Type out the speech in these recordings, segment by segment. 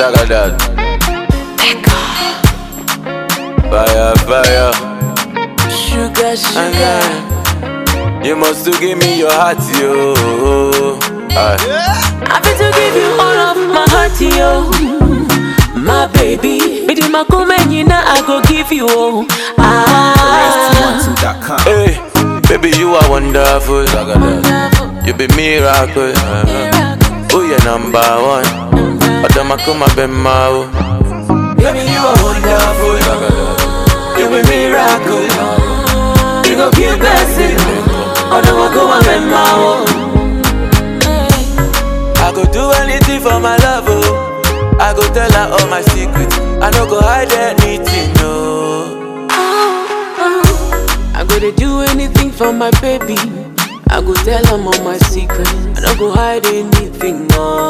Zagadad. Fire, fire. Sugar, sugar. then you must to give me your heart, yo. Aye. Happy to give you all of my heart, yo. My baby, me di makume nyina, I go give you all. Ah, Hey, baby, you are wonderful. Zagadad. You be miracle. Uh-huh. Oh, you're number one. Adama kuma bema. Baby, you are wonderful. You be miracle. you go give blessing. Adama kuma bema. I go do anything for my love, oh. I go tell her all my secrets. I no go hide anything, no. I go to do anything for my baby. I go tell him all my secrets. I don't go hide anything, no.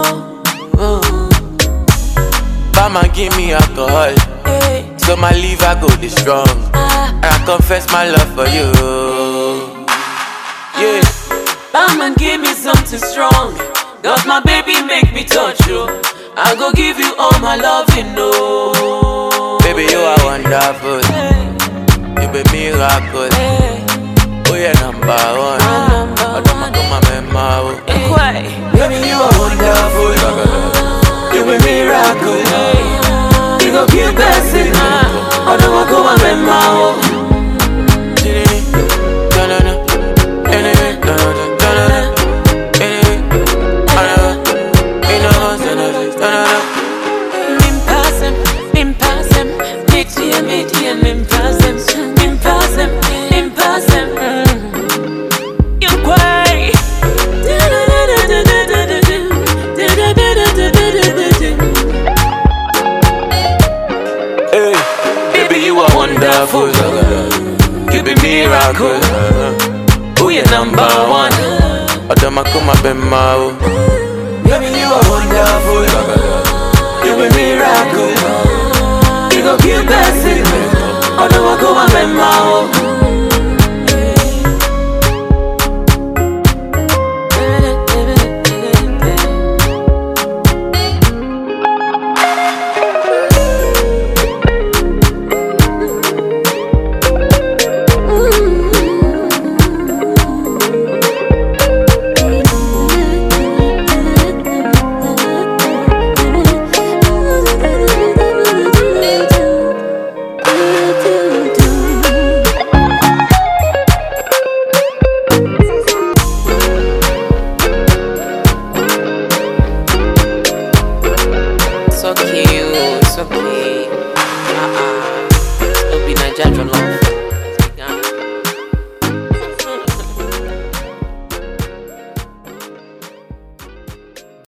Mama give me alcohol, Hey, so my liver go the strong. ah, And I confess my love for you. Yeah, Batman give me something strong. Cause my baby make me touch you. I go give you all my loving, no. baby, you are wonderful. Hey, You be miracle. hey, You miracle. Who you number one? Adama kuma bema. Baby, you are wonderful. You be miracle. You go give possibly